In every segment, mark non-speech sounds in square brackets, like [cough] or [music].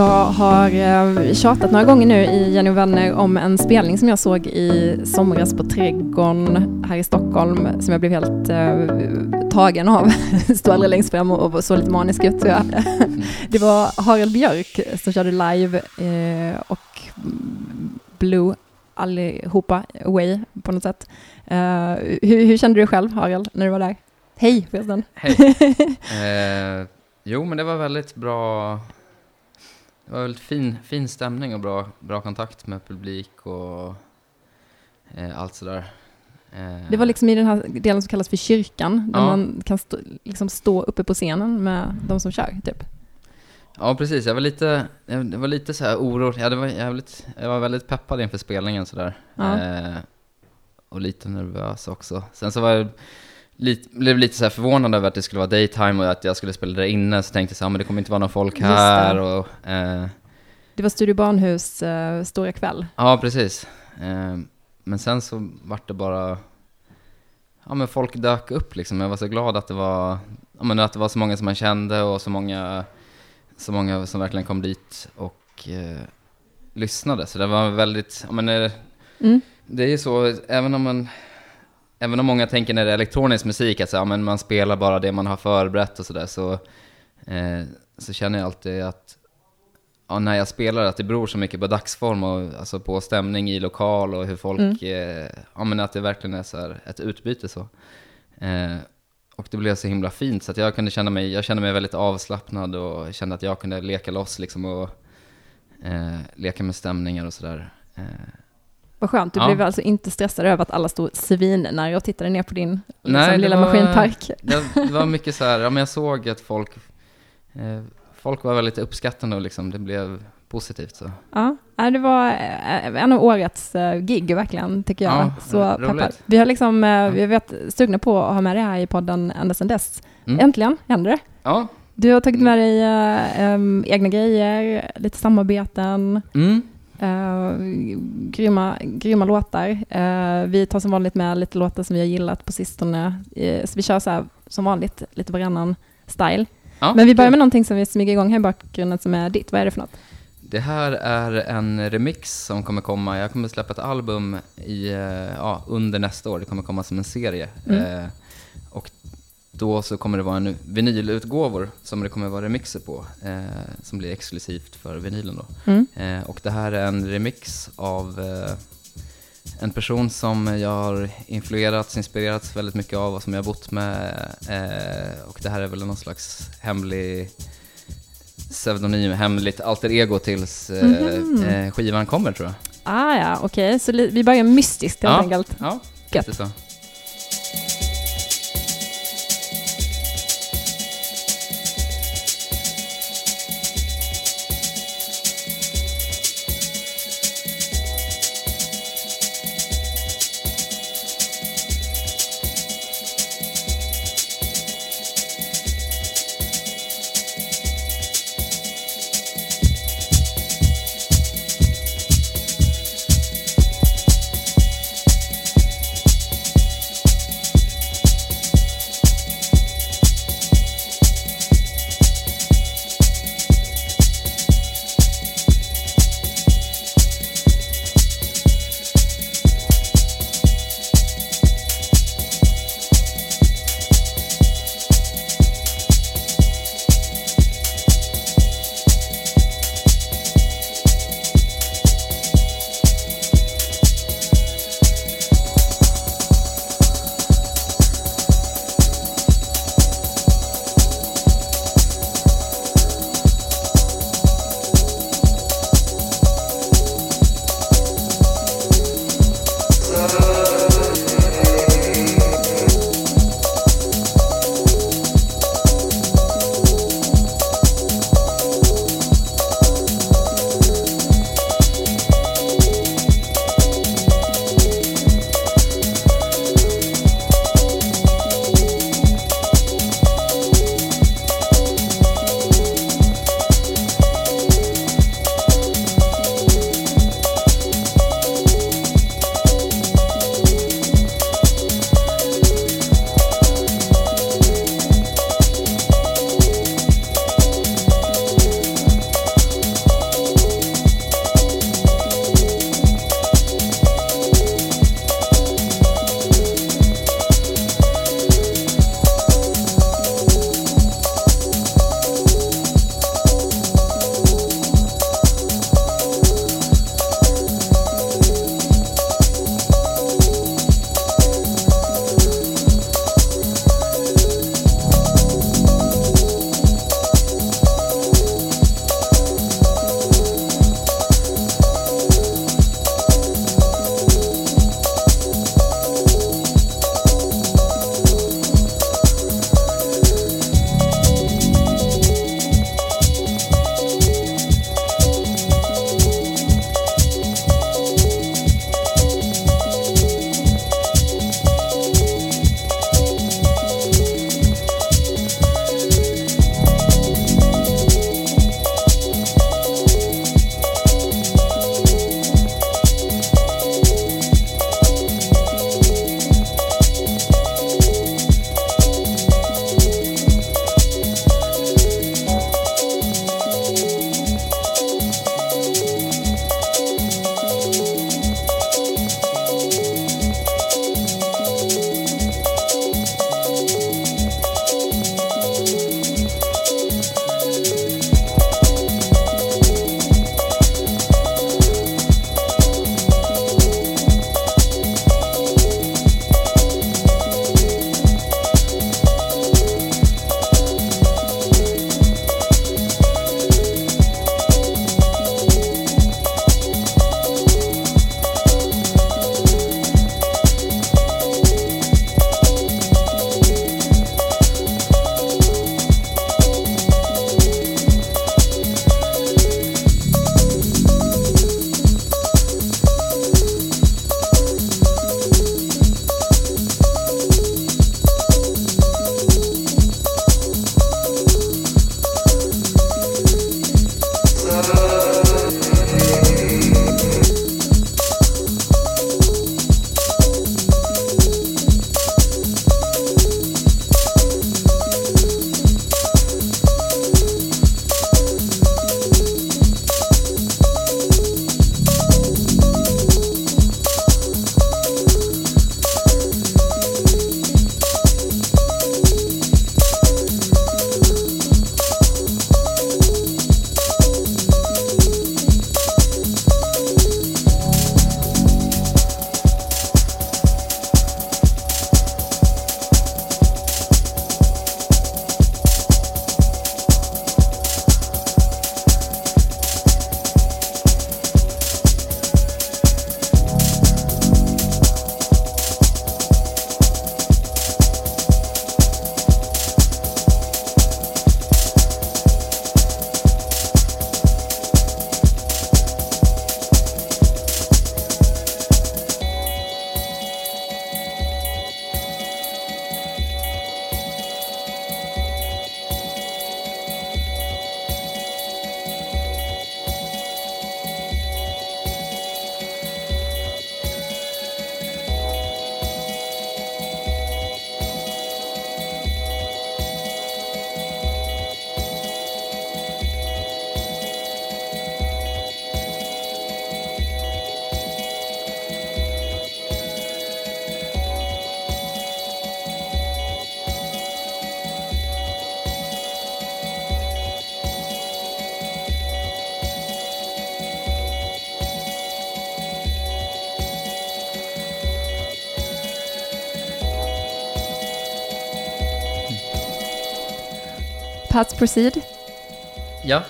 Jag har eh, tjatat några gånger nu i Jenny vänner om en spelning som jag såg i somras på Trädgården här i Stockholm som jag blev helt eh, tagen av. [laughs] Stod allra längst fram och, såg lite manisk ut. Jag. [laughs] Det var Harald Björk som körde live eh, och Blue allihopa away på något sätt. Hur, hur, kände du själv, Harald, när du var där? Hej förresten. Hej. [laughs] eh, jo, men det var väldigt bra. Det var väldigt fin, fin stämning och bra, bra kontakt med publik och eh, allt sådär. Eh, det var liksom i den här delen som kallas för kyrkan, där ja. man kan stå, liksom stå uppe på scenen med de som kör, typ. Ja, precis. Jag var lite, jag var lite så här orolig. Jag var, jävligt, jag var väldigt peppad inför spelningen sådär. Ja. Eh, och lite nervös också. Sen så var jag lite, blev lite så här förvånad över att det skulle vara daytime och att jag skulle spela där inne. Så tänkte jag så här, men det kommer inte vara någon folk här. Det. Och, eh, det var Studio Barnhus eh, stora kväll. Ja, precis. Eh, men sen så vart det bara, ja men folk dök upp liksom. Jag var så glad att det var, ja, men att det var så många som man kände och så många så många som verkligen kom dit och eh, lyssnade. Så det var väldigt, ja, men, eh, mm. det är ju så, även om man, även om många tänker när det är elektronisk musik, att så, ja, men man spelar bara det man har förberett och sådär, så, eh, så känner jag alltid att ja, när jag spelar att det beror så mycket på dagsform och alltså på stämning i lokal och hur folk, mm. eh, ja men att det verkligen är så här ett utbyte så. Eh, och det blev så himla fint så att jag kunde känna mig, jag kände mig väldigt avslappnad och kände att jag kunde leka loss liksom och eh, leka med stämningar och sådär. Vad skönt, du ja. blev alltså inte stressad över att alla stod svinnära och tittade ner på din liksom, Nej, lilla var, maskinpark? Det, var mycket så här, ja men jag såg att folk, eh, folk var väldigt uppskattande och liksom det blev positivt. Så. Ja, det var eh, en av årets eh, gig verkligen, tycker jag. Ja, så peppad. Vi har liksom, eh, vi har varit sugna på att ha med det här i podden ända sedan dess. Mm. Äntligen händer det. Ja. Du har tagit med dig ähm, egna grejer, lite samarbeten. Mm. Uh, grymma, grymma låtar. Uh, vi tar som vanligt med lite låtar som vi har gillat på sistone. Uh, så vi kör så här, som vanligt, lite varannan style. Ja, Men vi börjar med någonting som vi smyger igång här i bakgrunden som är ditt. Vad är det för något? Det här är en remix som kommer komma. Jag kommer släppa ett album i, eh, ja, under nästa år. Det kommer komma som en serie. Mm. Då så kommer det vara en vinylutgåvor som det kommer vara remixer på. Eh, som blir exklusivt för vinylen då. Mm. Eh, och det här är en remix av eh, en person som jag har influerats, inspirerats väldigt mycket av och som jag har bott med. Eh, och det här är väl någon slags hemlig pseudonym, hemligt alter ego tills mm skivan kommer tror jag. Ah ja, okej. Okay. Så vi börjar mystiskt helt ja, enkelt. Ja, Gött. så. Pass Proceed. Ja.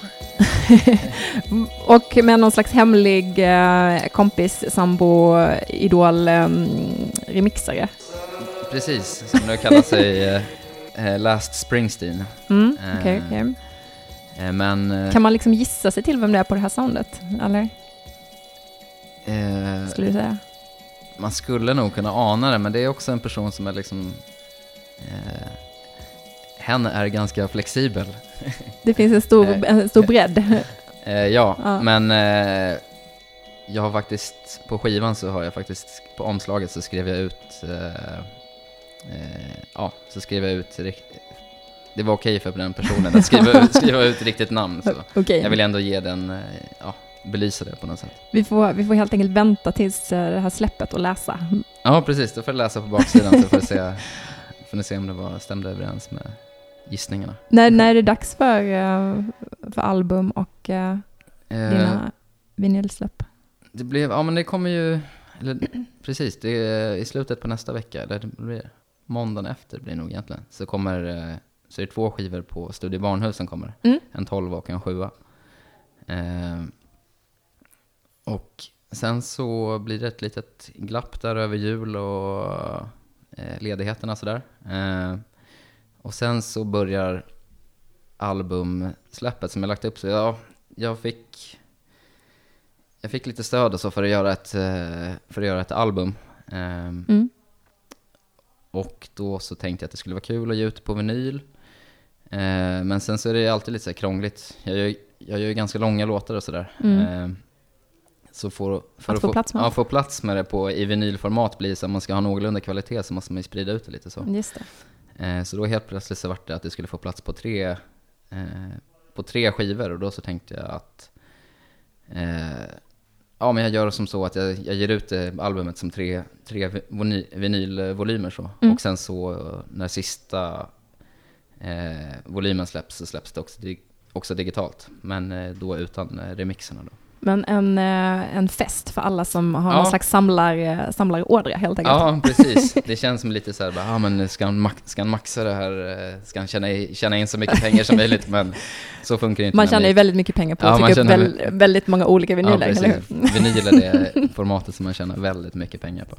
[laughs] och med någon slags hemlig eh, kompis, sambo, idol, eh, remixare. Precis, som nu kallar sig eh, eh, Last Springsteen. Mm, okay, Eh, okay. Eh, Men... Kan man liksom gissa sig till vem det är på det här soundet? Eller skulle du säga? man skulle nog kunna ana det, men det är också en person som är liksom... Hen är ganska flexibel. Det finns en stor, Eh, en stor bredd. Eh, ja, Ja. men eh, jag har faktiskt, på skivan så har jag faktiskt, på omslaget så skrev jag ut, ja, så skrev jag ut, det var okej för den personen att skriva ut, skriva ut riktigt namn. Så [laughs] Okej, jag vill ändå ge den, ja, belysa det på något sätt. vi, får, vi får helt enkelt vänta tills det här släppet och läsa. Ja, precis, då får du läsa på baksidan så får du se, får ni se om det var, stämde överens med gissningarna. När, när är det dags för, eh, för album och Eh, dina vinylsläpp? Det blev, ja men det kommer ju, eller precis, det är i slutet på nästa vecka, eller det blir måndagen efter blir det nog egentligen, så kommer, så är det två skivor på Studio Barnhus som kommer. Mm. En 12 och en 7 eh, Och sen så blir det ett litet glapp där över jul och eh, ledigheterna sådär. Eh, och sen så börjar albumsläppet som jag lagt upp, så ja, jag fick jag fick lite stöd och så för att göra ett, eh, för att göra ett album. Ehm, Mm. Och då så tänkte jag att det skulle vara kul att ge ut på vinyl. Eh, men sen så är det alltid lite så här krångligt. Jag gör, jag gör ju ganska långa låtar och sådär. Mm. Eh, så för, för Att få plats med ja, det. få plats med det på, i vinylformat blir så att man ska ha någorlunda kvalitet så måste man ju sprida ut det lite så. Just det. Eh, så då helt plötsligt så vart det att det skulle få plats på tre, eh, på tre skivor och då så tänkte jag att eh, ja men jag gör som så att jag, jag ger ut albumet som tre, tre viny, vinylvolymer så. Mm. Och sen så när sista eh, volymen släpps så släpps det också, dig- också digitalt. Men eh, då utan eh, remixerna då. Men en, eh, en fest för alla som har Ja. någon slags samlar, eh, helt enkelt. Ja, precis. [laughs] Det känns som lite så här, bara, ah, men ska han, max, ska han maxa det här, eh, ska han tjäna, tjäna in så mycket pengar som möjligt, men så funkar det inte. Man tjänar ju väldigt mycket pengar på Ja, att man trycka upp väl, väldigt många olika vinyler, ja, precis. Vinyl är det formatet som man tjänar väldigt mycket pengar på.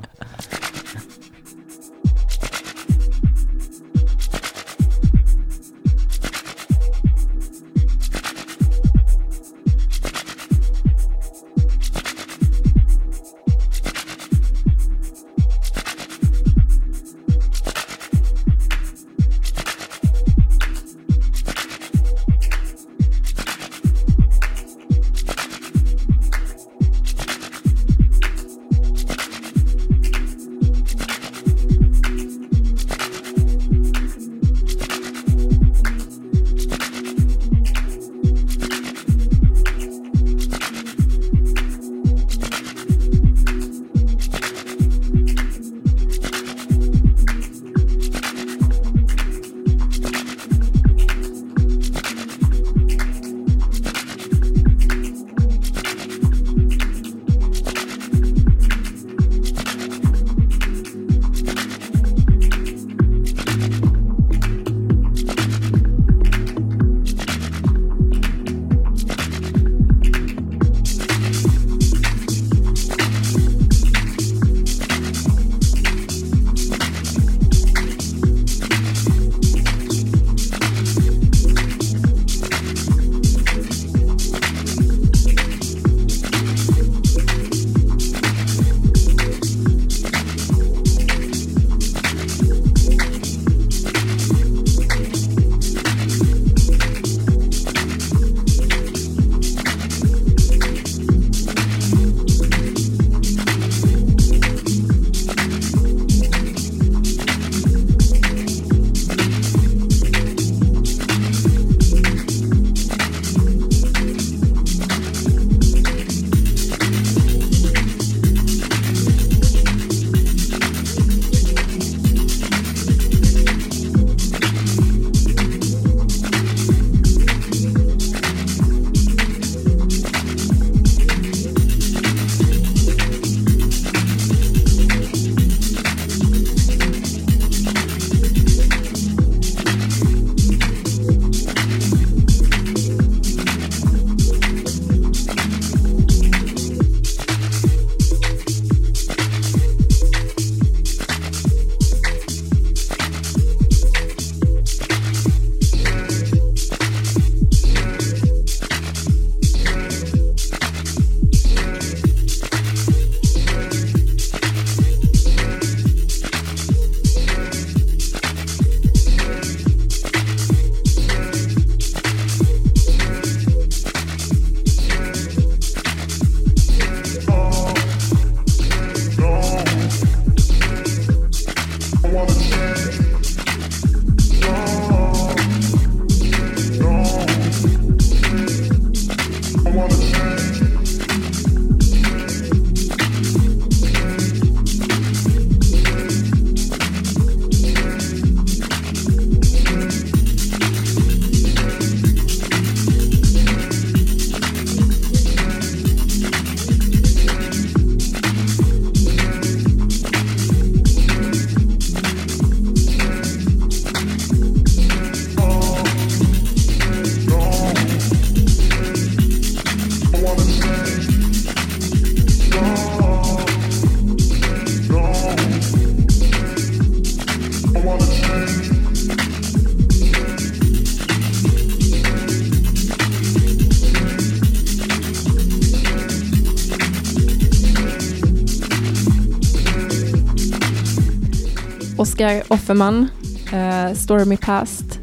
Oscar Offerman, uh, Stormy Past.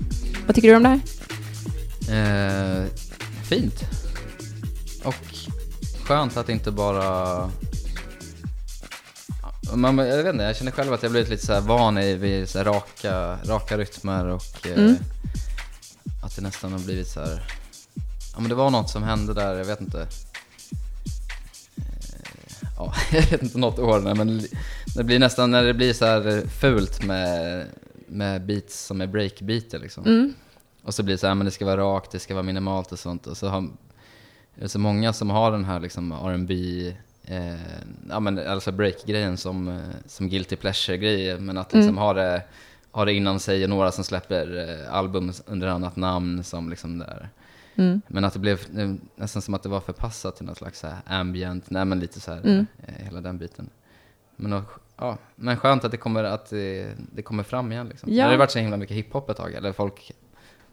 Vad tycker du om det här? Eh, fint. Och skönt att inte bara... Man, jag vet inte, jag känner själv att jag blivit lite så van i vid så raka, raka rytmer och eh, Mm. att det nästan har blivit så här... Ja men det var något som hände där, jag vet inte. Eh, ja, [laughs] jag vet inte något år nej, men det blir nästan när det blir så här fult med, med beats som är breakbeater liksom. Mm. Och så blir det så här, men det ska vara rakt, det ska vara minimalt och sånt. Och så har, är det så många som har den här liksom R&B eh, ja men alltså break-grejen som, eh, som guilty pleasure-grej. Men att liksom Mm. ha, det, ha det innan sig och några som släpper eh, album under annat namn som liksom där. Mm. Men att det blev eh, nästan som att det var förpassat till någon slags så här ambient, nej men lite så här, Mm. eh, hela den biten. Men, och, ja, men skönt att det kommer, att det, det kommer fram igen liksom. Ja. Det har varit så himla mycket hiphop ett tag, eller folk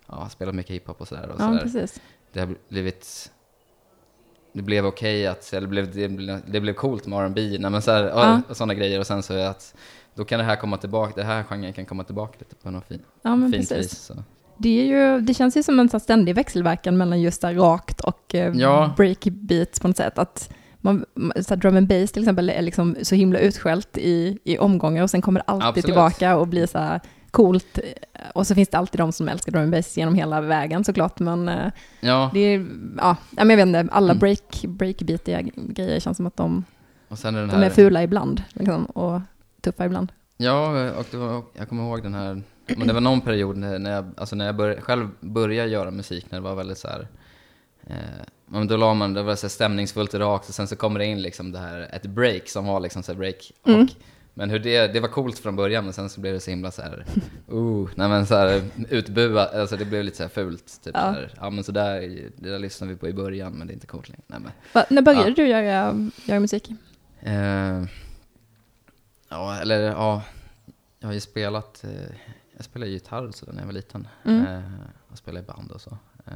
ja, har spelat mycket hiphop och sådär. Och Ja, sådär. precis. Det har blivit, det blev okej att, eller blev, det, blev, det blev coolt med R&B, nej men så här, Ja. och sådana grejer och sen så är det att då kan det här komma tillbaka, det här genren kan komma tillbaka lite på något fin, Ja, men fint precis. vis. Så. Det, är ju, det känns ju som en så ständig växelverkan mellan just där rakt och eh, Ja. breakbeats på något sätt. Att man, så drum and bass till exempel är liksom så himla utskällt i, i omgångar och sen kommer det alltid Absolut. tillbaka och blir så här coolt. Och så finns det alltid de som älskar drum and bass genom hela vägen såklart. Men eh, Ja, det är, ja, men jag vet inte, alla Mm. break, breakbeatiga grejer känns som att de, är de här... är fula ibland liksom, och tuffa ibland. Ja, och var, jag kommer ihåg den här, men det var någon period när jag, alltså när jag bör, själv började göra musik, när det var väldigt så här, eh, men då la man, det var så stämningsfullt och rakt, och sen så kommer det in liksom det här, ett break som var liksom så här break. Mm. Och, men hur det, det var coolt från början, men sen så blev det så himla så här, oh, nej men så här utbua, alltså det blev lite så här fult, typ Ja. så här, ja men så där, det där lyssnade vi på i början, men det är inte coolt längre. Nej, men, Va, när började Ja. du göra, göra musik? Eh, ja, eller ja, jag har ju spelat, eh, jag spelade gitarr så när jag var liten. Mm. Eh, och spelade i band och så. Eh,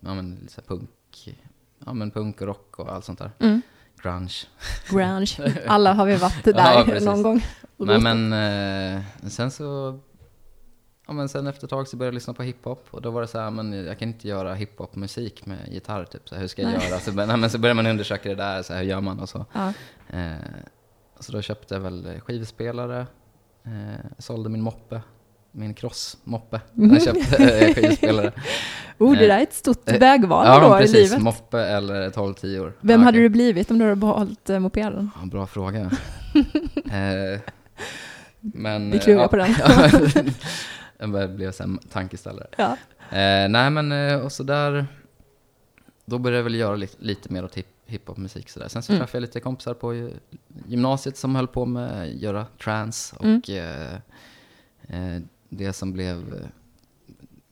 ja men så punk, ja men punk och rock och allt sånt där. Mm. Grunge. Grunge. [laughs] Alla har vi varit där Ja, någon gång. Nej men eh, sen så, ja men sen efter ett tag så började jag lyssna på hiphop och då var det så här, men jag kan inte göra hiphopmusik med gitarr typ, så här, hur ska jag Nej. göra? Så, nej, [laughs] men så började man undersöka det där, så här, hur gör man och så. Ja. Eh, så då köpte jag väl skivspelare, eh, sålde min moppe, min cross-moppe. Jag köpte eh, skivspelare. [laughs] Oh, det där är ett stort eh, vägval ja, då men i precis. livet. Moppe eller 12-10 Vem ja, hade okej. du blivit om du hade behållit eh, mopeden? Ja, bra fråga. [laughs] eh, men, Vi klurar eh, på den. [laughs] Jag blev här tankeställare. Ja. Eh, nej men och så där, då började jag väl göra li- lite mer åt hip- hiphopmusik sådär. Sen så Mm. träffade jag lite kompisar på gymnasiet som höll på med att göra trance och Mm. eh, det som blev eh,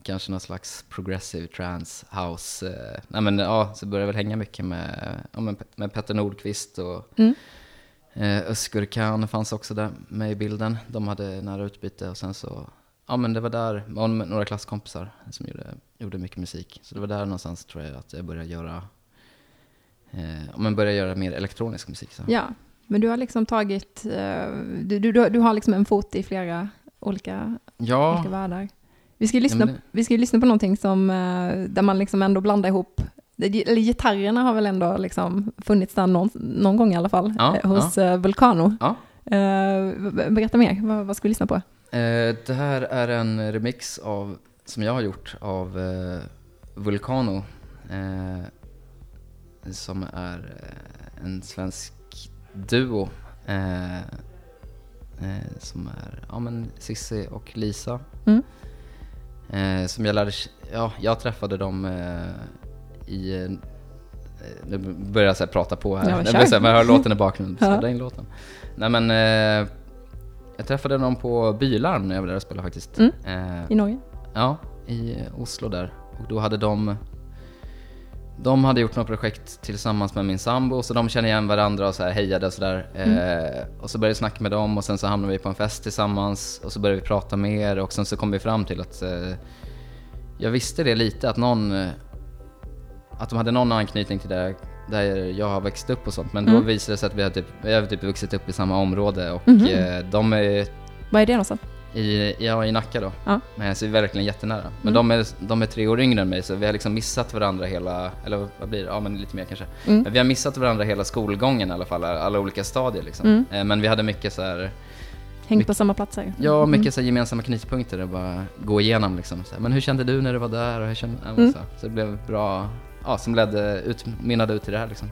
kanske någon slags progressive trance house. Eh, nej men ja, så började jag väl hänga mycket med, ja, men, med Petter Nordqvist och Mm. Eh, Özgur Khan fanns också där med i bilden. De hade nära utbyte och sen så, ja men det var där, och med några klasskompisar som gjorde, gjorde mycket musik. Så det var där någonstans tror jag att jag började göra, eh, ja men började göra mer elektronisk musik. Så. ja, men du har liksom tagit, eh, du, du du har liksom en fot i flera olika, Ja, olika världar. Vi ska, ju lyssna, Ja, det- vi ska lyssna på någonting som, eh, där man liksom ändå blandar ihop eller gitarrerna har väl ändå liksom funnits där någon, någon gång i alla fall, Ja, eh, hos eh, Vulcano. Ja. Berätta mer, vad, vad ska vi lyssna på? det här är en remix av, som jag har gjort av Vulcano. Som är en svensk duo. Eh, som är ja, men Cissi och Lisa. Mm. Eh, som jag lärde ja, jag träffade dem eh, i, eh, nu börjar jag så här prata på här, Ja, men jag kör. börjar så här, man hör låten i [laughs] bakgrunden, Ja. in låten. Nej men, eh, jag träffade dem på Bylarm när jag var där och spelade faktiskt. Mm. Eh, I Norge? Ja, i Oslo där. Och då hade de de hade gjort något projekt tillsammans med min sambo, så de kände igen varandra och så här hejade och sådär. Eh, och så började jag snacka med dem och sen så hamnade vi på en fest tillsammans och så började vi prata mer och sen så kom vi fram till att eh, jag visste det lite, att någon eh, att de hade någon anknytning till där, där jag har växt upp och sånt. Men då Mm. visade det sig att vi har typ, vi har typ vuxit upp i samma område och Mhm. eh, de är Vad är det någonstans? I, ja, i Nacka då. Ja. Men så är vi verkligen jättenära. Men Mm. de, är, de är tre år yngre än mig så vi har liksom missat varandra hela, eller vad blir det? Ja men lite mer kanske. Mm. Men vi har missat varandra hela skolgången i alla fall, alla olika stadier liksom. Mm. Eh, Men vi hade mycket så här, Hängt på samma platser. ja Mm. mycket så gemensamma knytpunkter att bara gå igenom liksom. Så här, men hur kände du när du var där? Och hur kände, Mm. så, så det blev bra, ja som ledde ut, mynnade ut i det här liksom.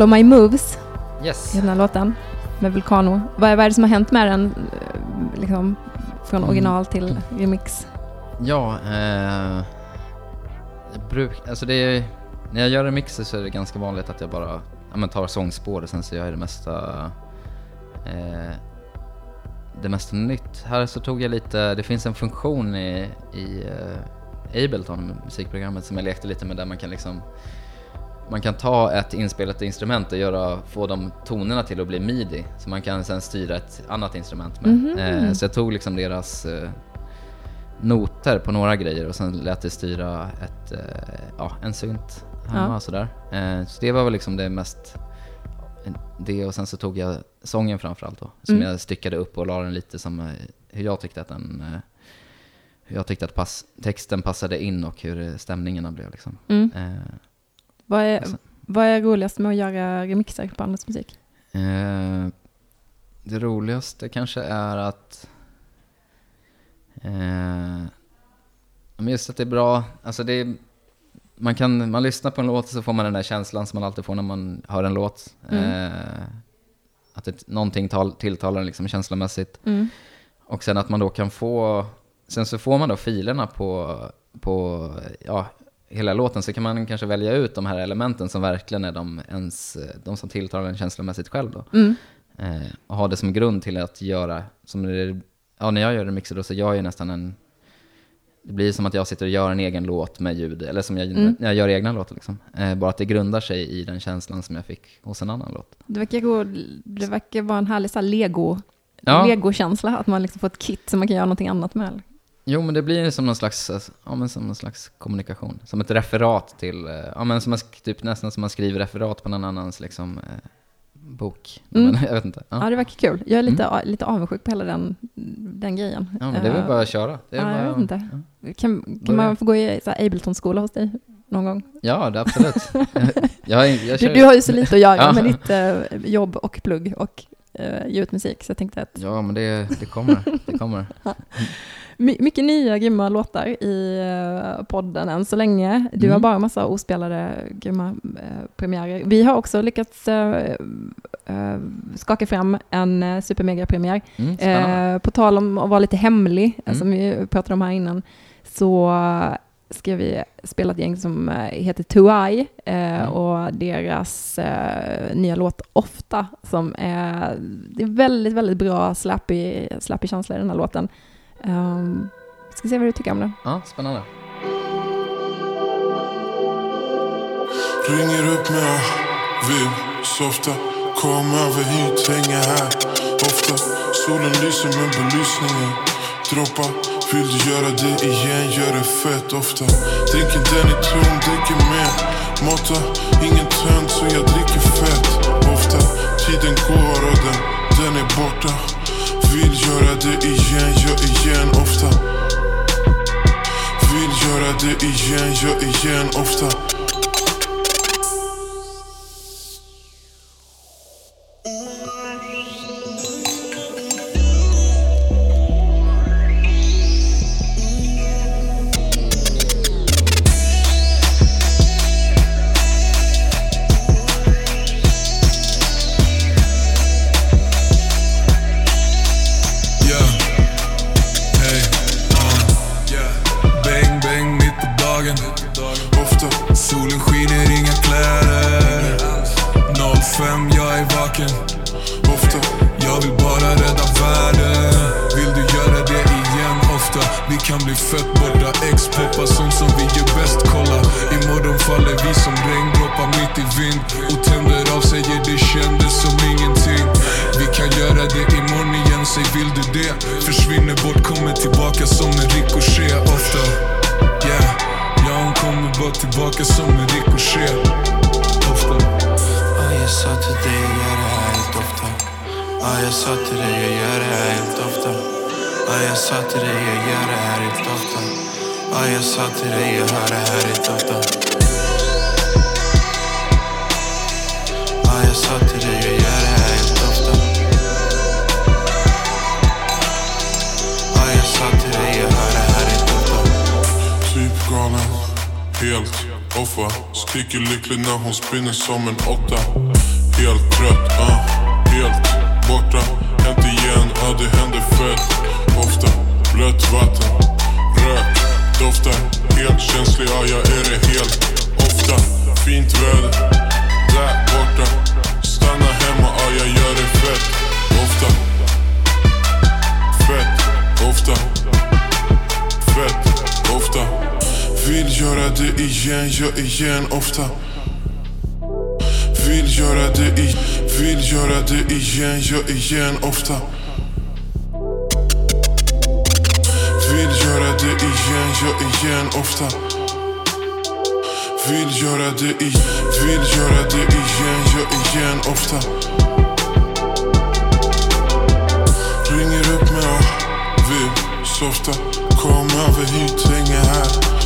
Follow My Moves, Yes. i den här låten, med Vulcano. Vad är, vad är det som har hänt med den, eh, liksom, från Mm. original till remix? Ja, eh, jag bruk, alltså det är, när jag gör remixer så är det ganska vanligt att jag bara ja, men tar sångspår och sen så gör jag det mesta eh, det mesta nytt. Här så tog jag lite, det finns en funktion i, i uh, Ableton, musikprogrammet, som jag lekte lite med där man kan liksom man kan ta ett inspelat instrument och göra, få de tonerna till att bli midi, så man kan sen styra ett annat instrument med. Mhm. Eh, så jag tog liksom deras eh, noter på några grejer och sen lät det styra ett, eh, ja, en synt hemma Ja. sådär. Eh, så det var väl liksom det mest, det och sen så tog jag sången framförallt då, som Mm. jag styckade upp och la den lite som eh, hur jag tyckte att den eh, hur jag tyckte att pass, texten passade in och hur stämningarna blev liksom. Mm. Vad, är, Alltså. vad är roligast med att göra remixer på andras musik? Eh, det roligaste kanske är att... Eh, just att det är bra, alltså det är, man kan, man lyssnar på en låt och så får man den där känslan som man alltid får när man hör en låt. Mm. Eh, att det, någonting tal, tilltalar en liksom känslomässigt. Mm. Och sen att man då kan få, sen så får man då filerna på, på ja, hela låten, så kan man kanske välja ut de här elementen som verkligen är de, ens, de som tilltalar en känslomässigt själv då. Mm. Eh, och ha det som grund till att göra, som det, ja när jag gör remixer då så jag är nästan en, det blir som att jag sitter och gör en egen låt med ljud, eller som jag, Mm. när jag gör egna låtar liksom. Eh, bara att det grundar sig i den känslan som jag fick hos en annan låt. Det verkar, gå, det verkar vara en härlig så här lego, Ja. lego-känsla, att man liksom får ett kit som man kan göra någonting annat med. Jo, men det blir som någon slags, ja, men som någon slags kommunikation. Som ett referat till, eh, ja men som man, typ nästan som man skriver referat på någon annans liksom, eh, bok. Mm. Men, [laughs] jag vet inte. Ja, Ja. det verkar kul. Jag är lite, lite avundsjuk på hela den, den grejen. ja, men det är väl Eh, bara att köra. Det ja, jag bara, vet inte. Ja. Kan, Börja. kan man få gå i Ableton-skola hos dig någon gång? Ja, det, absolut. [laughs] jag, jag, jag Du, du har ju så lite att göra med ditt eh, jobb och plugg och uh, ge ut musik, så jag tänkte att Ja, men det, det kommer. Det kommer. [laughs] My, mycket nya grymma låtar i eh, podden än så länge. Du Mm. har bara massa ospelade grymma uh, premiärer. Vi har också lyckats eh, eh, skaka fram en uh, supermega-premiär. Mm. Eh, på tal om att vara lite hemlig, Mm. som vi pratade om här innan, så ska vi spela ett gäng som eh, heter Tuai eh, Mm. och deras eh, nya låt Ofta som är, det är väldigt, väldigt bra slappy, slappy känsla i den här låten. Um, ska se vad du tycker om den. Ja, spännande. Ringer upp när jag vill softa. Kom över hit, hänga här ofta. Solen lyser men belysningen droppar. Vill du göra det igen, gör det fett ofta. Drinken den är tom, dricker mer måtta Ingen tönt så jag dricker fett ofta. Tiden går och den, den är borta gjëra dhe i gjen, jo i gjen ofta. Vil gjëra dhe i gjen, jo i gjen ofta. Solen bara som en ricochet. Ofta. Ja, jag sa till dig jag gör det här helt ofta Ja, jag sa till dig jag gör det här helt ofta Ja, jag sa till dig jag gör det här helt ofta Ja, jag sa till dig jag hör det här helt ofta Ja, jag sa till dig koffa Skriker lycklig när hon spinner som en åtta. Helt trött, uh, helt borta. Hänt igen, ah uh, det händer fett ofta. Blött vatten, rök, doftar. Helt känslig, ja jag är det helt ofta. Fint väder, där borta. Stanna hemma, ja jag gör det fett ofta. Fett ofta. Fett ofta. Vill göra det igen, ja igen ofta. Vill göra det i, vill göra det igen, ja igen ofta. Vill göra det igen, ja igen ofta. Vill göra det i, vill göra det igen, ja igen ofta. Ringer upp mig ah, och vill softa Kom över hit, hänga här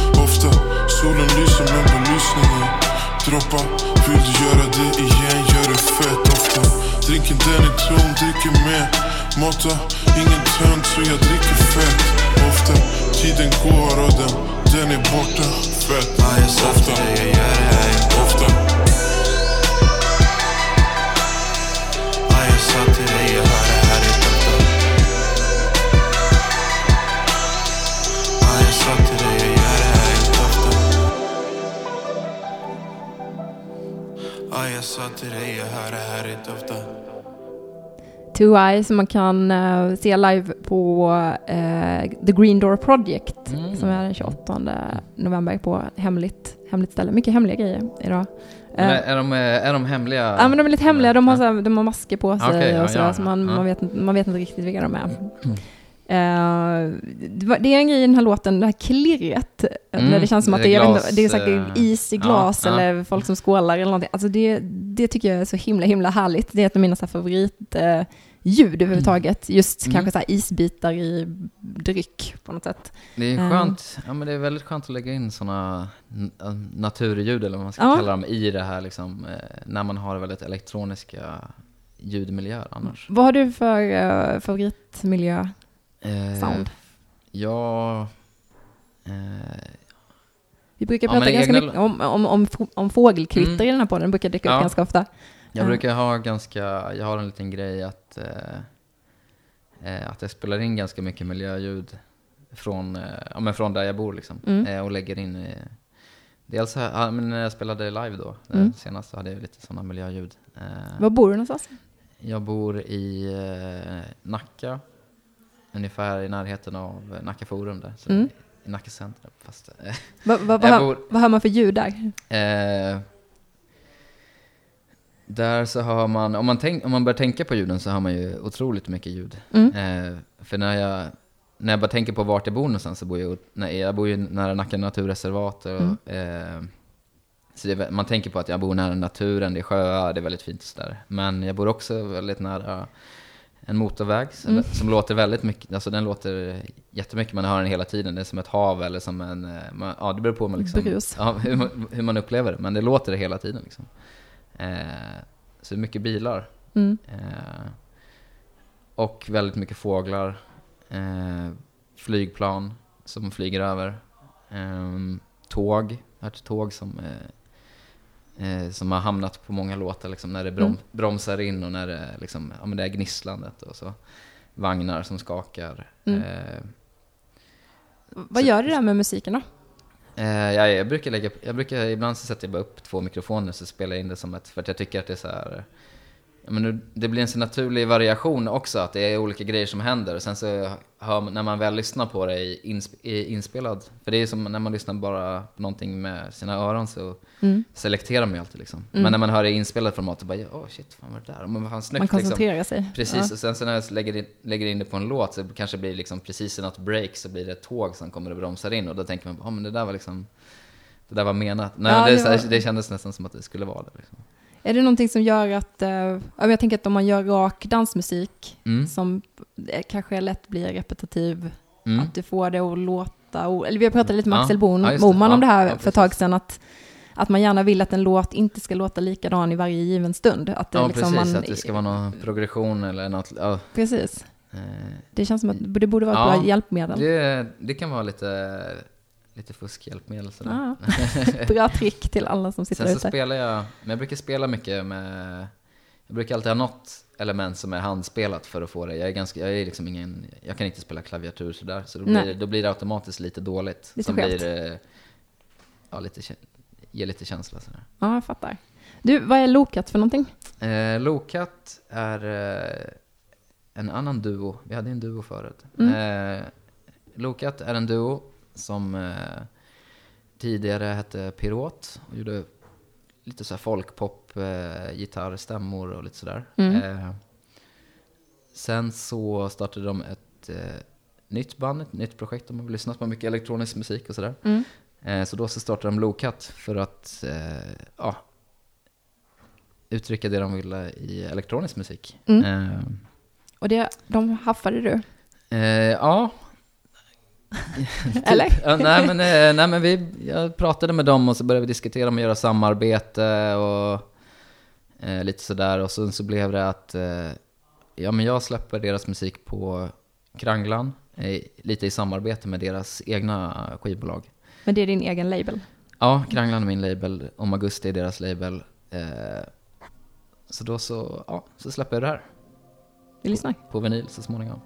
ofta Solen lyser men belysningen droppar. Vill du göra det igen, gör det fett ofta. Drinken den är tom, dricker mer måtta Ingen tönt så jag dricker fett ofta. Tiden går och den, den är borta. Fett Ja, jag sa ofta, dig, jag gör det inte ofta. Ja, jag sa till dig, jag jag sa till dig, jag hör det här inte ofta Two Eye som man kan eh, se live på eh, The Green Door Project Mm. som är den 28 november på hemligt, hemligt ställe. Mycket hemliga grejer idag. Eh, är, är, de, eh, är de hemliga? Ja men de är lite hemliga, de har, Ja. så de har masker på sig ja, och sådär, ja, så ja. man, Ja. man, vet, inte- man vet inte riktigt vilka de är. Eh, det var- det är en grej i den här låten, det här klirret, Mm, det känns som att det är glas, det är säkert eh, is i glas ja. eller folk som skålar eller någonting. Alltså det, det tycker jag är så himla himla härligt. Det är ett av mina så här favorit eh, ljud överhuvudtaget. Just Mm. kanske så isbitar i dryck på något sätt. Det är skönt, ja men det är väldigt skönt att lägga in sådana naturljud eller vad man ska Ja. kalla dem i det här liksom, när man har väldigt elektroniska ljudmiljöer annars. Vad har du för eh, favoritmiljö? Eh, Sound. Ja, eh, Vi brukar Ja, prata men ganska egna- mycket om, om, om, om fågelkvitter Mm. i den här podden, det brukar dyka upp Ja. ganska ofta. jag Ja. brukar ha ganska, jag har en liten grej att, eh, eh, att jag spelar in ganska mycket miljöljud från, eh, ja, men från där jag bor liksom. Mm. Eh, och lägger in i, dels här, ja, men när jag spelade live då, eh, Mm. senast så hade jag lite sådana miljöljud. Eh, Var bor du någonstans? Jag bor i eh, Nacka, ungefär i närheten av Nacka Forum där. Så Mm. I Nacka centrum, fast... Eh, Va, va, hör, bor- vad hör man för ljud där? eh, där så hör man, om man, tänk, om man börjar tänka på ljuden så hör man ju otroligt mycket ljud. Mm. Eh, för när jag, när jag bara tänker på vart jag bor någonstans så bor jag, nej, jag bor ju nära Nacka naturreservat. Och, Mm. eh, så det, man tänker på att jag bor nära naturen, det är sjöar, det är väldigt fint och sådär. Men jag bor också väldigt nära en motorväg som, Mm. som låter väldigt mycket, alltså den låter jättemycket, man hör den hela tiden. Det är som ett hav eller som en, eh, man, ja det beror på man liksom, Brus. ja, hur, man, hur man upplever det. Men det låter det hela tiden liksom. Eh, så mycket bilar. Mm. Eh, och väldigt mycket fåglar. Eh, flygplan som flyger över. Eh, tåg. Jag har hört tåg som, eh, som har hamnat på många låtar liksom, när det brom, Mm. bromsar in och när det, liksom, ja, men det är gnisslandet och så. Vagnar som skakar. Mm. Eh, Vad Så- gör det där med musiken då? Eh, ja, jag brukar lägga, jag brukar, ibland så sätter jag bara upp två mikrofoner så spelar jag in det som ett, för att jag tycker att det är så här, men det blir en så naturlig variation också, att det är olika grejer som händer. Sen så hör man, när man väl lyssnar på det i, insp, i inspelad, för det är som när man lyssnar bara på någonting med sina öron så Mm. selekterar man ju alltid liksom. Mm. Men när man hör det i inspelat format, så bara, åh shit, fan vad var det där? Men vad fan snyggt Man liksom. koncentrerar sig. Precis, Ja. och sen så när jag lägger in, lägger in det på en låt så kanske det blir liksom precis i något break så blir det ett tåg som kommer och bromsar in och då tänker man, ja men det där var liksom, det där var menat. Nej, Ja, det, det var- det kändes nästan som att det skulle vara det. Liksom. Är det någonting som gör att, eh, jag tänker att om man gör rak dansmusik Mm. som kanske lätt blir repetitiv, Mm. att du får det att låta, eller vi har pratat lite med Axel ja. Boman om Ja, det här ja, för ett tag sedan, att, att man gärna vill att en låt inte ska låta likadan i varje given stund. Att det Ja, liksom precis, man, att det ska vara någon progression eller något. Ja, Precis. eh, Det känns som att det borde vara ett Ja, bra hjälpmedel. det, det kan vara lite, lite fuskhjälpmedel sådär. Ja. [laughs] Bra trick till alla som sitter Sen så ute. spelar jag, men jag brukar spela mycket med, jag brukar alltid ha något element som är handspelat för att få det. Jag är ganska, jag är liksom ingen, jag kan inte spela klaviatur sådär, så då blir, då blir det automatiskt lite dåligt. Lite som skevt. blir, ja lite, ger lite känsla sådär. Ja, jag fattar. Du, vad är Lokat för någonting? Eh, Lokat är eh, en annan duo, vi hade en duo förut. Mm. Eh, Lokat är en duo som, eh, tidigare hette Pirot och gjorde lite så här folkpop, eh, gitarrstämmor och lite sådär. Mm. Eh, sen så startade de ett eh, nytt band, ett nytt projekt. De har lyssnat på mycket elektronisk musik och sådär. Mm. Eh, så då så startade de Lokat för att ja, uttrycka det de ville i elektronisk musik. Mm. Och det, de haffade du? ja. Eller? Ja, nej, men, eh, nej men vi, jag pratade med dem och så började vi diskutera om att göra samarbete och eh, lite sådär. Och sen så blev det att eh, ja, men jag släpper deras musik på Kranglan, eh, lite i samarbete med deras egna skivbolag. Men det är din egen label? Ja, Kranglan är min label, Om Augusti är deras label. Eh, så då så, ja, så släpper jag det här Vi lyssnar. på vinyl så småningom.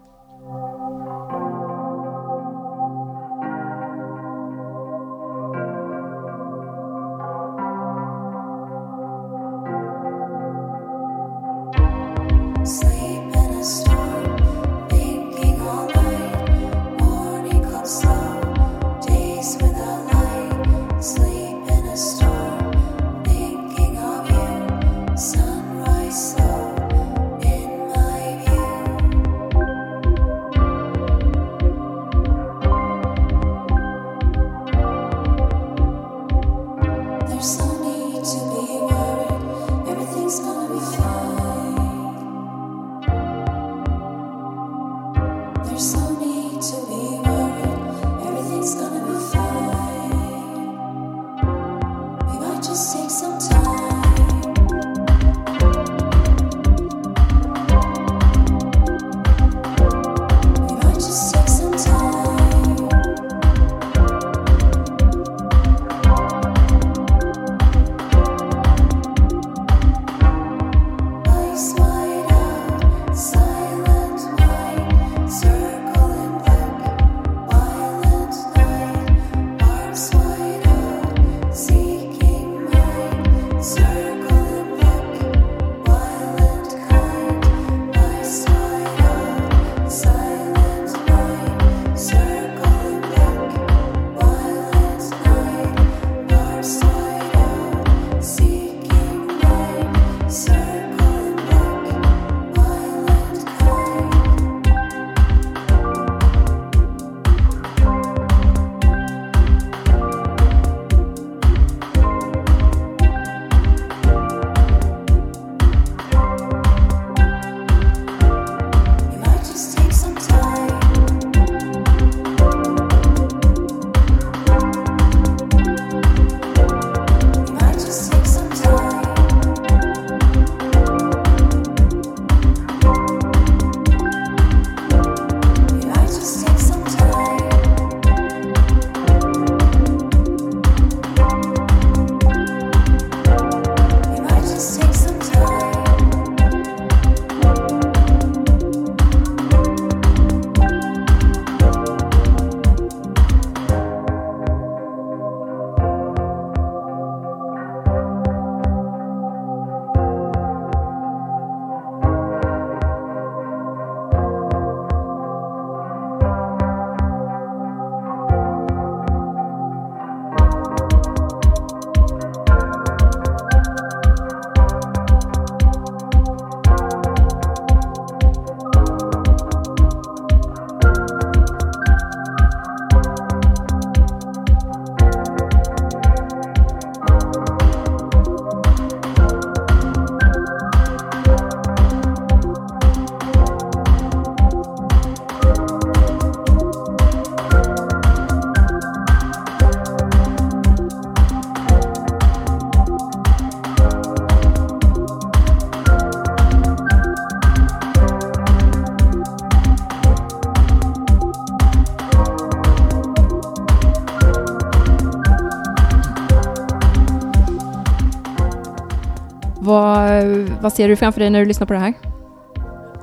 Vad, ser du framför dig när du lyssnar på det här?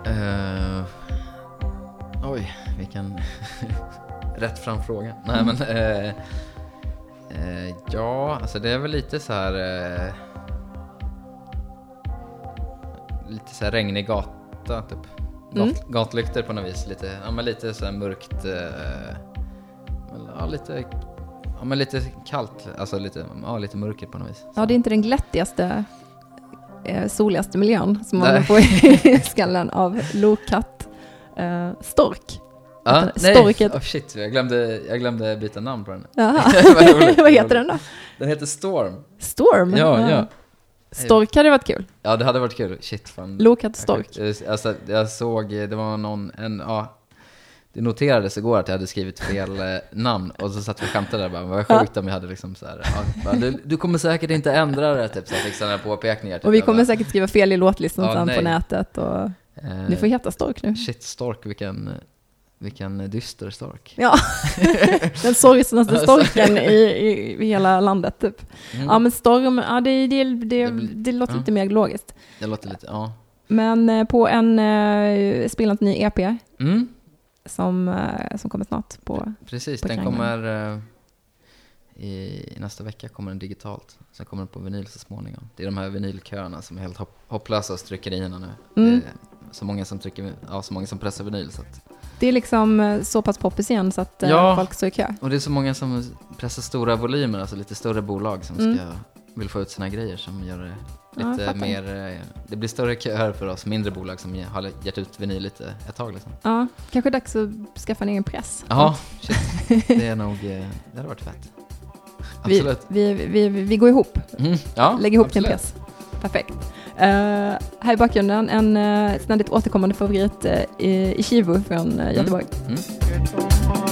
Eh, oj, vilken [laughs] rätt fram fråga. Nej men, eh, eh, ja, alltså det är väl lite så här... Lite så här regnig gata, typ. Gat, Mm. Gatlyktor på något vis. Lite, ja, men lite så här mörkt. Ja, lite ja, men lite kallt, alltså lite, ja, lite mörker på något vis. Ja, det är inte den glättigaste, eh, soligaste miljön som man får i [laughs] skallen av lokatt. Eh, stork. Ja, nej, Storket. oh, shit, jag glömde, jag glömde byta namn på den. [laughs] Vad. [laughs] Vad heter den då? Den heter Storm. Storm? Ja, ja. Stork hade varit kul. Ja, det hade varit kul. Shit, fan. Lokatt stork. Jag- Alltså, jag såg, det var någon, en, ja, det noterades igår att jag hade skrivit fel eh, namn och så satt vi och skämtade där bara, vad sjukt om jag hade liksom så här, ja, bara, du, du kommer säkert inte ändra det, typ så fick sådana påpekningar. Typ, Och vi kommer bara, säkkt skriva fel i låtlistan Ja, sen nej. på nätet. Och eh, ni får heta stork nu. Shit, stork, vilken, vilken dyster stork. Ja, [laughs] den sorgsnaste [laughs] storken i, i, i hela landet typ. Mm. Ja men storm, ja, det, det, det, Det låter ja. lite mer logiskt. Det låter lite, ja. Men eh, på en eh, sprillans ny EP Mm, som, eh, som kommer snart på... precis, På den kommer eh, i, nästa vecka kommer den digitalt. Sen kommer den på vinyl så småningom. Det är de här vinylköerna som är helt hopp, hopplösa hos tryckerierna nu. Mm. Så många som trycker, ja, så många som pressar vinyl så att Det är liksom eh, så pass poppis igen så att Ja. folk står i kö. Och det är så många som pressar stora volymer, alltså lite större bolag som Mm. ska, vill få ut sina grejer som gör det lite fattar. mer, eh, det blir större köer för oss mindre bolag som har gett ut vinyl lite ett tag liksom. Ja, kanske dags att skaffa en egen press. Ja. Det är [laughs] nog, eh, det hade varit fett. Vi, Absolut. vi, vi, vi går ihop, Mm, ja, lägger ihop till en press. Perfekt. Eh, här i bakgrunden en uh, ständigt återkommande favorit uh, i, Kivu från uh, Göteborg. Mm. Let's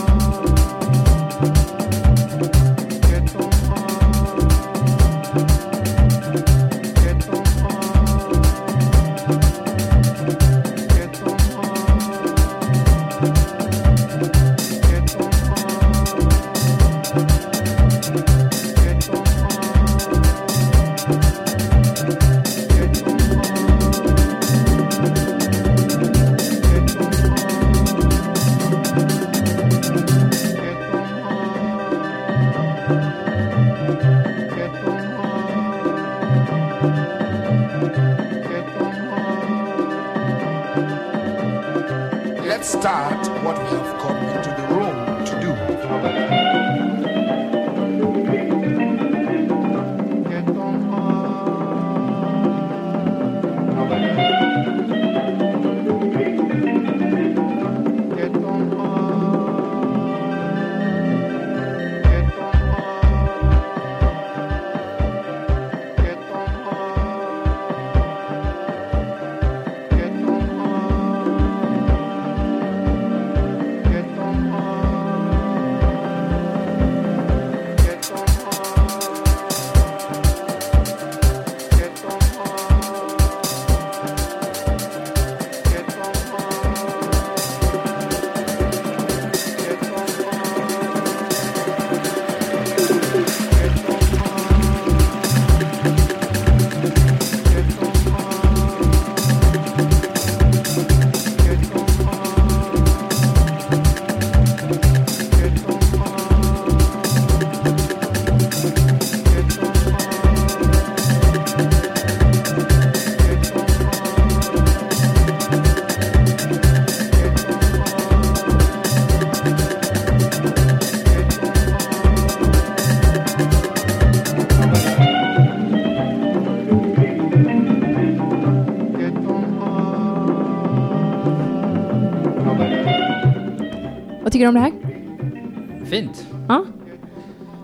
tycker du om det här? Fint. Ja.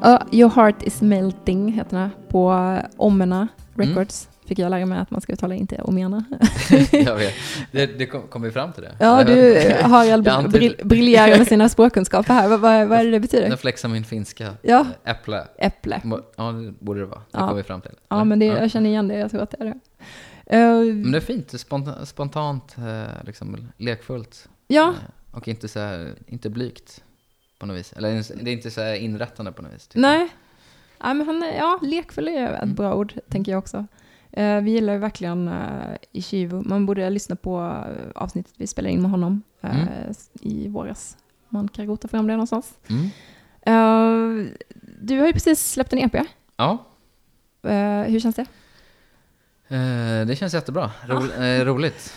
Ja, Your Heart Is Melting heter här på uh, Omena Records. Fick jag lära mig att man ska uttala inte Omena. [laughs] jag vet. Det, det kom, kom vi fram till det? Ja, du. Harald antydde- [laughs] brill- briljerar [laughs] med sina språkkunskaper här. Vad, vad, vad är det det betyder? Jag flexar min finska. Ja, Äpple. äpple. Ja, det borde det vara. Det Ja. kom vi fram till. Ja, men det, Ja. jag känner igen det. Jag tror att det är det. Eh, Men det är fint, det spontant, spontant eh, liksom, lekfullt. ja, Eh, Och inte så här, inte blygt på något vis. Eller det är inte så här inrättande på något vis. nej. Ja, men han är, ja, lekfull är ett Mm. bra ord, tänker jag också. Eh, vi gillar ju verkligen uh, Ishivu. Man borde lyssna på eh, avsnittet vi spelade in med honom eh, Mm. i våras. Man kan rota fram det någonstans. jag. Mm. Eh, du har ju precis släppt en EP. Ja, Eh, hur känns det? eh, det känns jättebra. Ro, eh, roligt.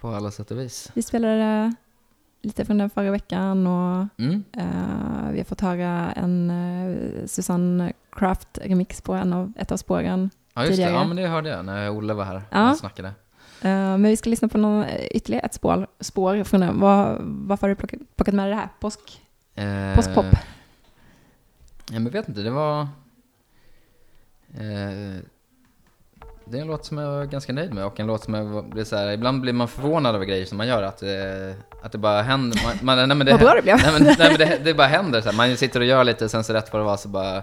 På alla sätt och vis. Vi spelade lite från den förra veckan och Mm. eh, vi har fått höra en uh, Susanne Craft remix på en av, ett av spåren. Ja, just det. tidigare. Ja, men det hörde jag när Olle var här Ja. och snackade. Eh, men vi ska lyssna på någon, ytterligare ett spår, spår från den. Vad, varför har du plockat, plockat med det här? Påsk? Eh, Påskpop? Ja, men jag vet inte, det var... det är en låt som jag är ganska nöjd med och en låt som jag blir så här, ibland blir man förvånad över grejer som man gör, att, eh, att det bara händer. Man, man, nej, men det, [laughs] Vad bra det blev. Nej men, nej, men det, det bara händer så här. man sitter och gör lite, sen så rätt vad det var så bara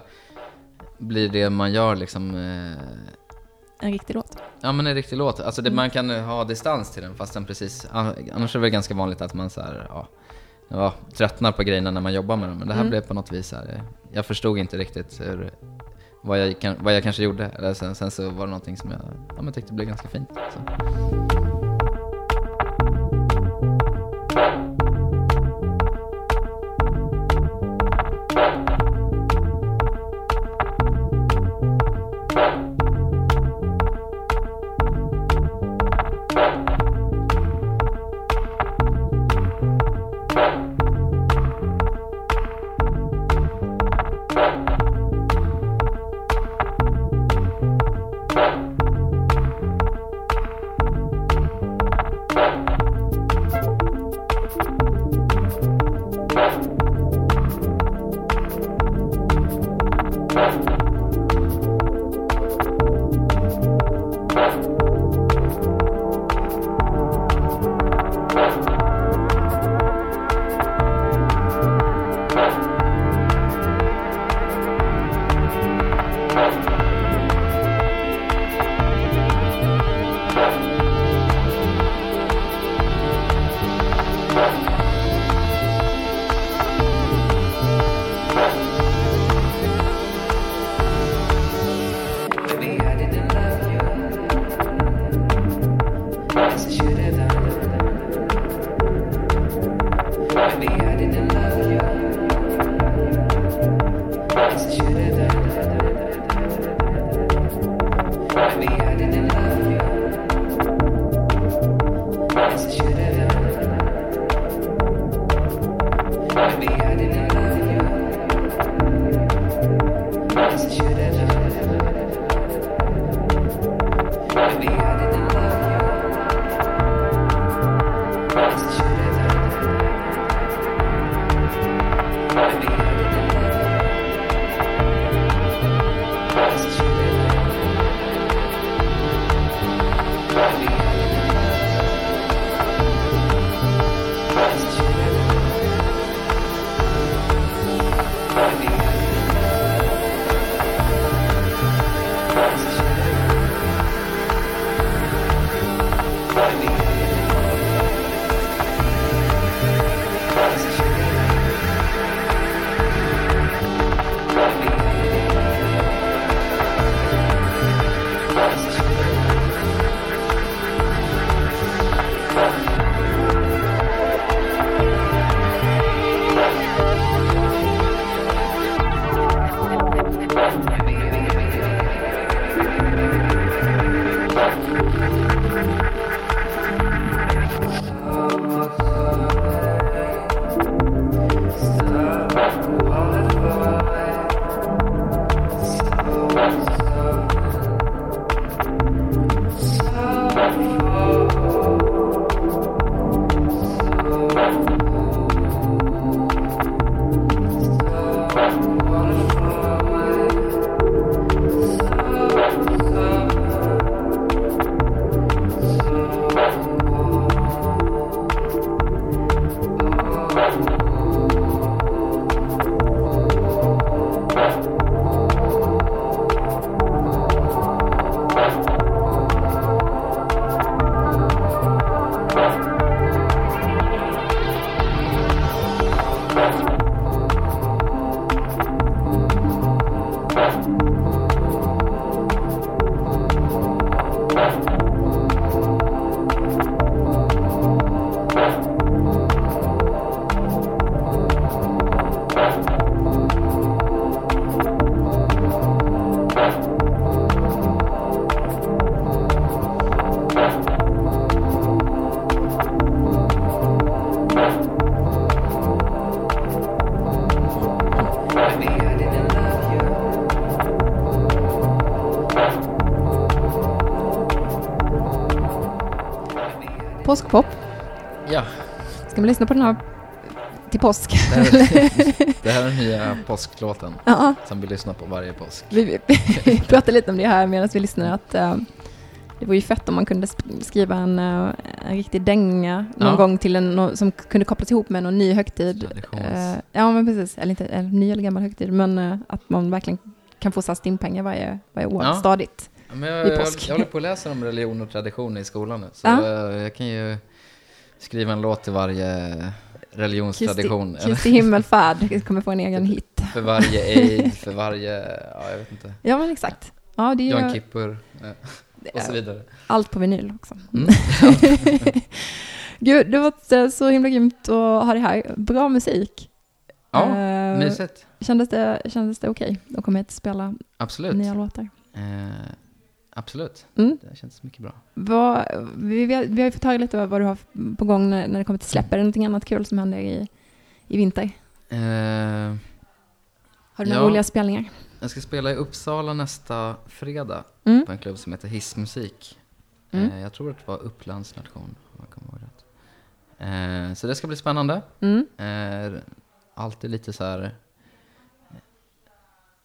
blir det man gör liksom eh, En riktig låt. Ja men en riktig låt. Alltså det, Mm. man kan ha distans till den fast den precis, annars är det väl ganska vanligt att man så här, ja, ja, tröttnar på grejerna när man jobbar med dem. Men det här Mm. blev på något vis så här, eh, jag förstod inte riktigt hur, vad, jag, vad jag kanske gjorde. Eller sen, sen så var det någonting som jag ja, men tyckte blev ganska fint. Så. Påskpop. Ja, Ska man lyssna på den här till påsk? det här, [laughs] det här är den nya påsklåten ja, som vi lyssnar på varje påsk. vi, vi, [laughs] pratade lite om det här medan vi lyssnade att eh, det vore ju fett om man kunde sk- skriva en, eh, en riktig dänga någon Ja. gång till en som kunde kopplas ihop med någon ny högtid. Eh, ja, men precis. Eller inte eller ny eller gammal högtid, men eh, att man verkligen kan få så här stimpengar varje, varje år Ja. stadigt. Men jag, jag, påsk. jag håller på att läsa om religion och tradition i skolan nu. Så Ja. eh, jag kan ju skriva en låt till varje religionstradition. Kristi, himmelfärd kommer få en egen hit. För varje aid, för varje, ja jag vet inte, Ja, men exakt. Ja, det är Yom ju Kippur och så vidare. allt på vinyl också. Mm. [laughs] Gud, det var eh, så himla grymt att ha det här. Bra musik. Ja, Eh, mysigt. Kändes det, kändes det okej att komma hit och spela Absolut. nya låtar? Eh, absolut. Mm. Det känns mycket bra. Vad, vi, vi, har, vi har ju fått höra lite vad du har på gång när, när det kommer till släpp. Är det någonting annat kul som händer i, i vinter? Eh, Har du några Ja. roliga spelningar? jag ska spela i Uppsala nästa fredag Mm. på en klubb som heter Hissmusik. Mm. Eh, jag tror att det var Upplands nation, om jag kommer ihåg rätt. Eh, så det ska bli spännande. Mm. Eh, alltid lite så här...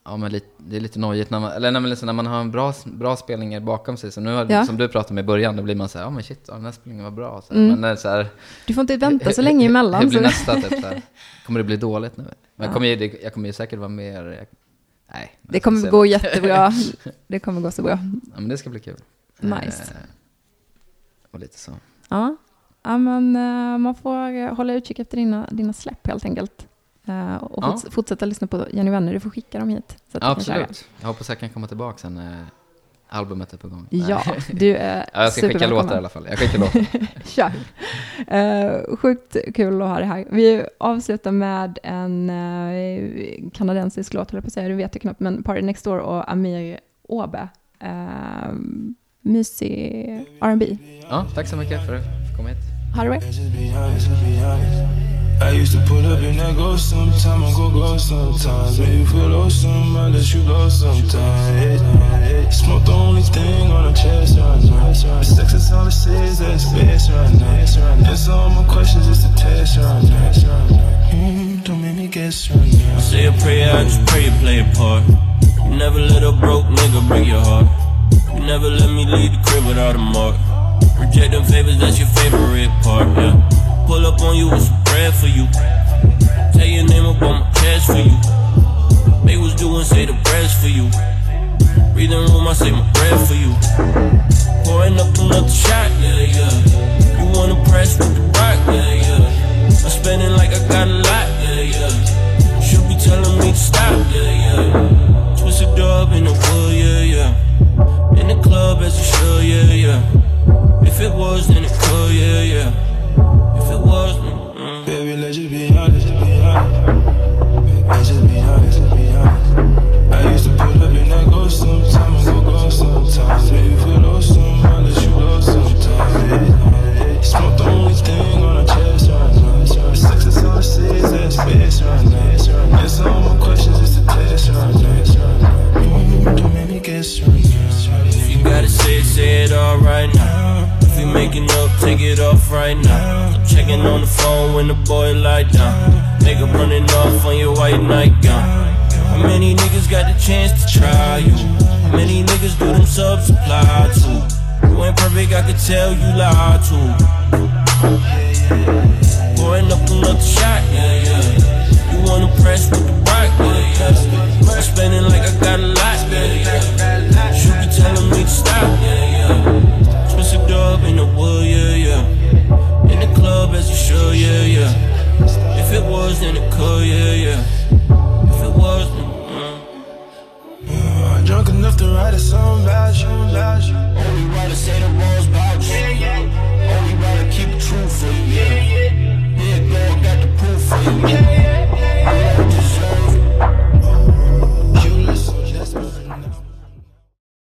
Ja, men lite, det är lite nojigt när man, eller när man, liksom, när man har en bra, bra spelningar bakom sig. Så nu har, Ja. som du pratade om i början, då blir man så här, ja men shit, ja, den här spelningen var bra. Så Mm. Men det är så här, Du får inte vänta så länge [laughs] emellan. Hur blir nästa typ så här, Kommer det bli dåligt nu? Men Ja. jag, kommer ju, det- jag kommer ju säkert vara mer... Jag, nej. Det kommer gå se. jättebra. [laughs] Det kommer gå så bra. Ja, men det ska bli kul. Nice. Eh, och lite så. Ja, ja men eh, man får hålla utkik efter dina, dina släpp helt enkelt. Eh, och Ja. forts- fortsätta lyssna på Jenny Wenner. Du får skicka dem hit. Så att Ja, absolut. Jag hoppas jag kan komma tillbaka sen när albumet är på gång. Ja, du är [laughs] Ja, jag ska skicka låtar i alla fall. Jag skickar låtar. [laughs] Kör. Uh, sjukt kul att ha det här. Vi avslutar med en uh, kanadensisk låt, höll jag på att säga, du vet ju knappt, men Party Next Door och Amir Åbe. Uh, mysig R&B. Ja, tack så mycket för att fick komma hit. Ha det bra. I used to pull up in that ghost sometime, I go go sometimes. When you feel awesome, I let you go sometimes. Smoke the only thing on her chest right now. Sex is all it says, that's best right now. Answer all my questions, it's a test right now. Mm, don't make me guess right now. Say a prayer, I just pray you play a part. You never let a broke nigga break your heart. You never let me leave the crib without a mark. Reject them favors, that's your favorite part, yeah. Pull up on you with some bread for you. Tell your name up on my cash for you. Make what's doing, say the bread's for you. Breathing room, I say my bread for you. Pouring up another shot, yeah, yeah. You wanna press with the rock, yeah, yeah. I'm spending like I got a lot, yeah, yeah. Should be telling me to stop, yeah, yeah. Twist a dub in the wood, yeah, yeah. In the club as it should, yeah, yeah. If it was, then it could, yeah, yeah. It was, mm. Baby, let's just be honest, just be honest. Let's just be honest, just be honest. I used to pull up in that ghost sometime, I go go sometimes. You feel I let you go sometimes. Smoke the only thing on her chest right now. Sex is all says, that's best right now. Answer all my questions, it's a test right now. Mm, don't make me guess right now. You gotta say say it all right now. Making up, take it off right now. I'm checking on the phone when the boy lie down. Makeup running off on your white nightgown. How many niggas got the chance to try you? How many niggas do them subs apply to? You ain't perfect, I could tell you lie to. Pouring up another shot, yeah, yeah. You wanna press with the rock, yeah, yeah. I'm spending like I got a lot, yeah, yeah. show, yeah, yeah. If it was, then it could, yeah, yeah. If it was, then uh. I'm Drunk enough to write a song about you, about you. Only writer say the world's about you. Yeah, yeah. Only writer keep it true for you, yeah. Yeah, yeah. Big dog got the proof for you, yeah, yeah.